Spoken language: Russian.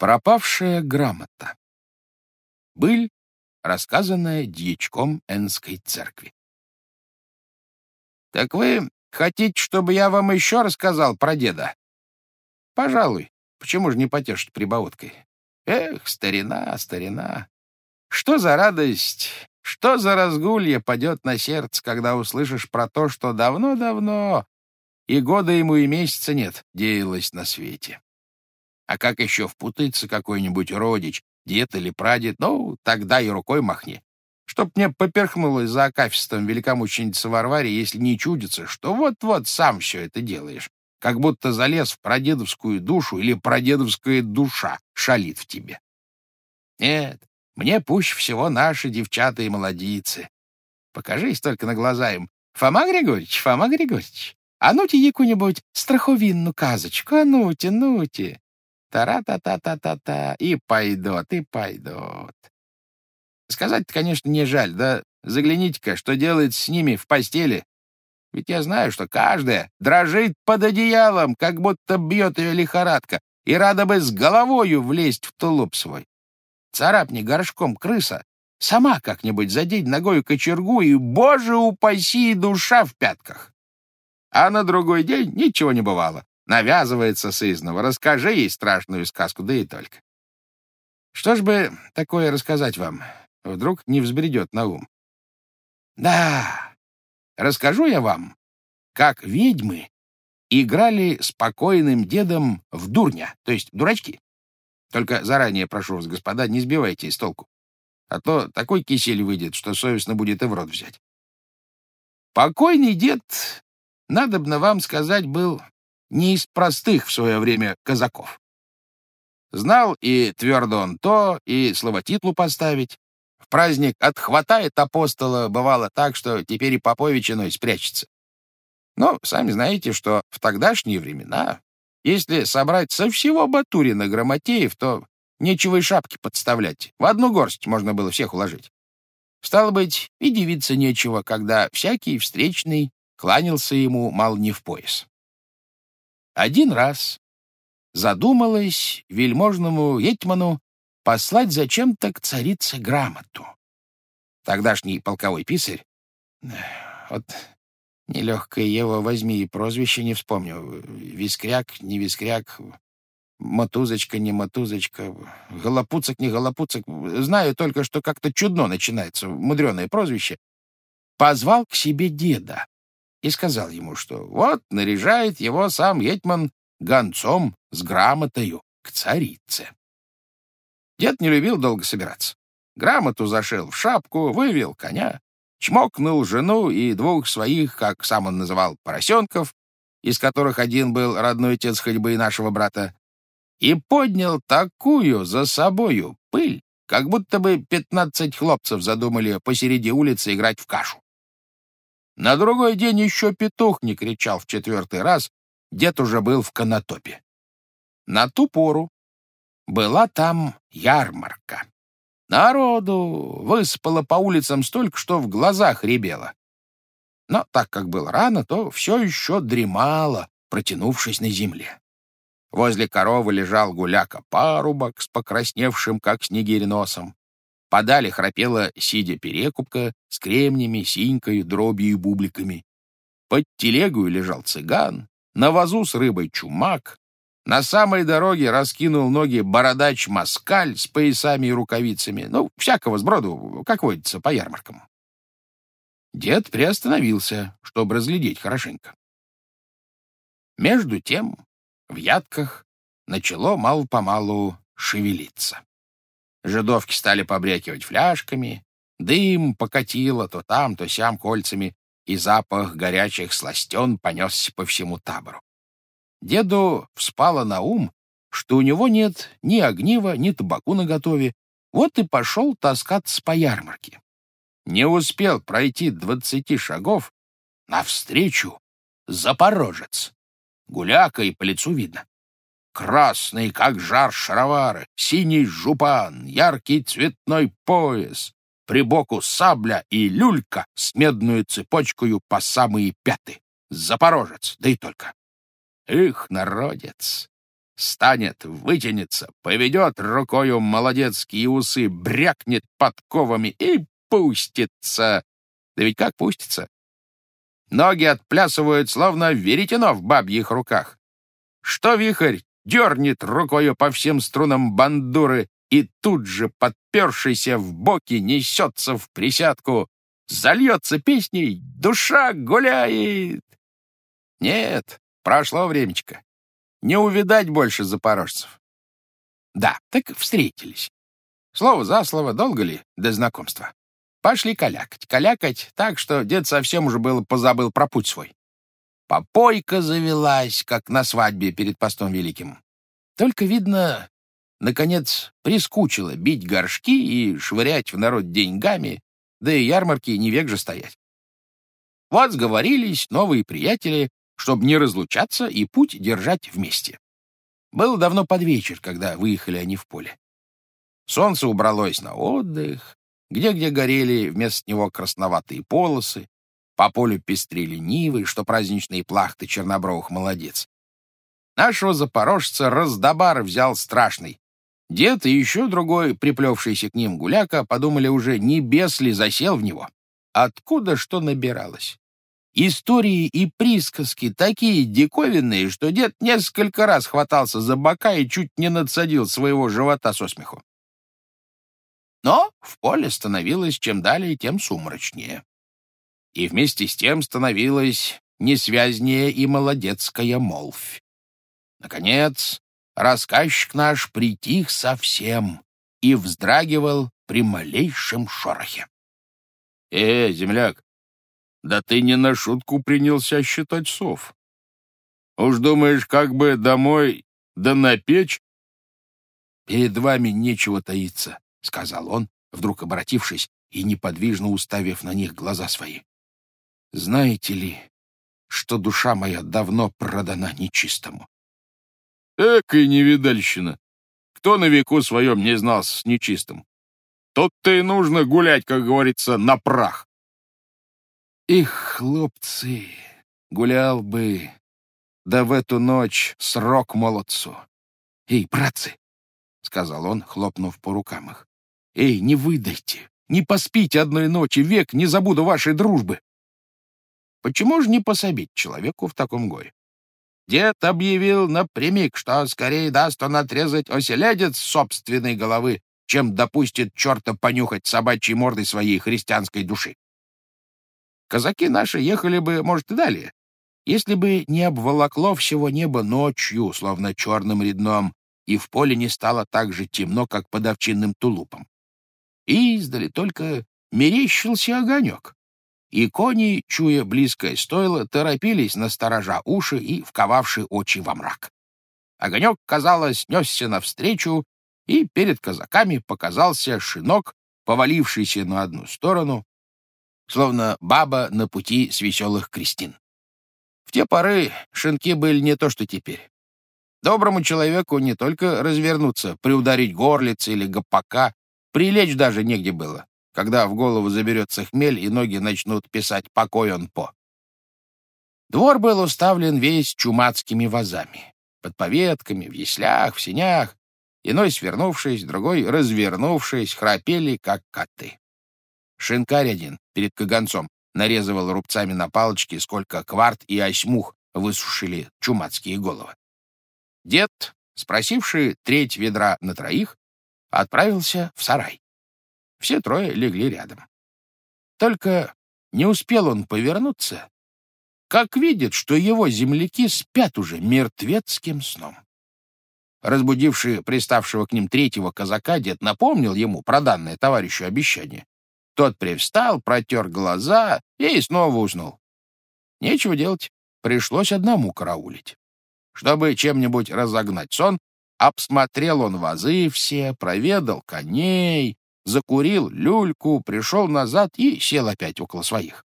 Пропавшая грамота. Быль, рассказанная дьячком Энской церкви. «Так вы хотите, чтобы я вам еще рассказал про деда?» «Пожалуй. Почему же не потешить прибауткой? Эх, старина, старина! Что за радость, что за разгулье падет на сердце, когда услышишь про то, что давно-давно, и года ему и месяца нет, деялось на свете. А как еще впутается какой-нибудь родич, дед или прадед, ну, тогда и рукой махни. Чтоб мне поперхнулось за акафистом великомученица Варваре, если не чудится, что вот-вот сам все это делаешь, как будто залез в прадедовскую душу или прадедовская душа шалит в тебе. Нет, мне пуще всего наши девчата и молодицы. Покажись только на глаза им. Фома Григорьевич, Фома Григорьевич, а ну-те яку-нибудь страховинную казочку, а ну-те, ну-те. Тара-та-та-та-та-та, и пойдут, и пойдут. Сказать-то, конечно, не жаль, да загляните-ка, что делает с ними в постели. Ведь я знаю, что каждая дрожит под одеялом, как будто бьет ее лихорадка, и рада бы с головою влезть в тулуп свой. Царапни горшком крыса, сама как-нибудь задеть ногою кочергу, и, боже упаси, душа в пятках. А на другой день ничего не бывало. Навязывается сызнова. Расскажи ей страшную сказку, да и только. Что ж бы такое рассказать вам? Вдруг не взбредет на ум. Да, расскажу я вам, как ведьмы играли с покойным дедом в дурня, то есть дурачки. Только заранее прошу вас, господа, не сбивайте из толку. А то такой кисель выйдет, что совестно будет и в рот взять. Покойный дед, надобно вам сказать, был не из простых в свое время казаков. Знал и твердо он то, и словотитлу поставить. В праздник отхватает апостола, бывало так, что теперь и поповичиной спрячется. Но сами знаете, что в тогдашние времена, если собрать со всего Батурина грамотеев, то нечего и шапки подставлять. В одну горсть можно было всех уложить. Стало быть, и дивиться нечего, когда всякий встречный кланялся ему мало не в пояс. Один раз задумалась вельможному Етьману послать зачем-то к царице грамоту. Тогдашний полковой писарь, вот нелегкое его возьми и прозвище не вспомню, вискряк, не вискряк, мотузочка, не мотузочка, голопуцак, не голопуцак, знаю только, что как-то чудно начинается, мудреное прозвище, позвал к себе деда и сказал ему, что вот наряжает его сам Етьман гонцом с грамотою к царице. Дед не любил долго собираться. Грамоту зашил в шапку, вывел коня, чмокнул жену и двух своих, как сам он называл, поросенков, из которых один был родной отец ходьбы нашего брата, и поднял такую за собою пыль, как будто бы пятнадцать хлопцев задумали посереди улицы играть в кашу. На другой день еще петух не кричал в четвертый раз, дед уже был в конотопе. На ту пору была там ярмарка. Народу выспало по улицам столько, что в глазах ребело. Но так как было рано, то все еще дремало, протянувшись на земле. Возле коровы лежал гуляка-парубок с покрасневшим, как снегирь, носом. Подали храпела, сидя перекупка, с кремнями, синькой, дробью и бубликами. Под телегою лежал цыган, на вазу с рыбой чумак, на самой дороге раскинул ноги бородач-москаль с поясами и рукавицами, ну, всякого сброду, как водится, по ярмаркам. Дед приостановился, чтобы разглядеть хорошенько. Между тем в ядках начало мало-помалу шевелиться. Жидовки стали побрякивать фляжками, дым покатило то там, то сям кольцами, и запах горячих сластен понесся по всему табору. Деду вспало на ум, что у него нет ни огнива, ни табаку наготове, вот и пошел таскаться по ярмарке. Не успел пройти двадцати шагов, навстречу запорожец. Гуляка и по лицу видно. Красный, как жар шаровары, синий жупан, яркий цветной пояс, при боку сабля и люлька с медную цепочкою по самые пяты. Запорожец, да и только. Их, народец! станет, вытянется, поведет рукою молодецкие усы, брякнет подковами и пустится. Да ведь как пустится? Ноги отплясывают, словно веретено в бабьих руках. Что вихрь дернет рукою по всем струнам бандуры и тут же, подпершийся в боки, несется в присядку, зальется песней «Душа гуляет». Нет, прошло времечко. Не увидать больше запорожцев. Да, так встретились. Слово за слово, долго ли до знакомства? Пошли калякать. Калякать так, что дед совсем уже было позабыл про путь свой. Попойка завелась, как на свадьбе перед постом великим. Только, видно, наконец прискучило бить горшки и швырять в народ деньгами, да и ярмарки не век же стоять. Вот сговорились новые приятели, чтобы не разлучаться и путь держать вместе. Было давно под вечер, когда выехали они в поле. Солнце убралось на отдых, где-где горели вместо него красноватые полосы, по полю пестрели нивы, что праздничные плахты чернобровых молодец. Нашего запорожца раздобар взял страшный. Дед и еще другой, приплевшийся к ним гуляка, подумали уже, не бес ли засел в него. Откуда что набиралось? Истории и присказки такие диковинные, что дед несколько раз хватался за бока и чуть не надсадил своего живота со смеху. Но в поле становилось чем далее, тем сумрачнее. И вместе с тем становилась несвязнее и молодецкая молвь. Наконец, рассказчик наш притих совсем и вздрагивал при малейшем шорохе. — Э, земляк, да ты не на шутку принялся считать сов. Уж думаешь, как бы домой да на печь? — Перед вами нечего таиться, — сказал он, вдруг обратившись и неподвижно уставив на них глаза свои. — Знаете ли, что душа моя давно продана нечистому? Экая невидальщина! Кто на веку своем не знался с нечистым? Тут-то и нужно гулять, как говорится, на прах. Их, хлопцы, гулял бы, да в эту ночь срок молодцу. Эй, братцы, — сказал он, хлопнув по рукам их, — эй, не выдайте, не поспите одной ночи, век не забуду вашей дружбы. Почему же не пособить человеку в таком горе? Дед объявил напрямик, что скорее даст он отрезать оселедец собственной головы, чем допустит черта понюхать собачьей мордой своей христианской души. Казаки наши ехали бы, может, и далее, если бы не обволокло всего небо ночью, словно черным редном, и в поле не стало так же темно, как под овчинным тулупом. И издали только мерещился огонек, и кони, чуя близкое стойло, торопились на сторожа уши и вковавши очи во мрак. Огонек, казалось, несся навстречу, и перед казаками показался шинок, повалившийся на одну сторону, словно баба на пути с веселых крестин. В те поры шинки были не то, что теперь. Доброму человеку не только развернуться, приударить горлицы или гопака, прилечь даже негде было когда в голову заберется хмель и ноги начнут писать «покой он по». Двор был уставлен весь чумацкими вазами. Под поветками, в яслях, в синях. Иной свернувшись, другой развернувшись, храпели, как коты. Шинкарь один перед каганцом нарезывал рубцами на палочке, сколько кварт и осьмух высушили чумацкие головы. Дед, спросивший треть ведра на троих, отправился в сарай. Все трое легли рядом. Только не успел он повернуться, как видит, что его земляки спят уже мертвецким сном. Разбудивший приставшего к ним третьего казака, дед напомнил ему про данное товарищу обещание. Тот привстал, протер глаза и снова уснул. Нечего делать, пришлось одному караулить. Чтобы чем-нибудь разогнать сон, обсмотрел он вазы все, проведал коней, закурил люльку, пришел назад и сел опять около своих.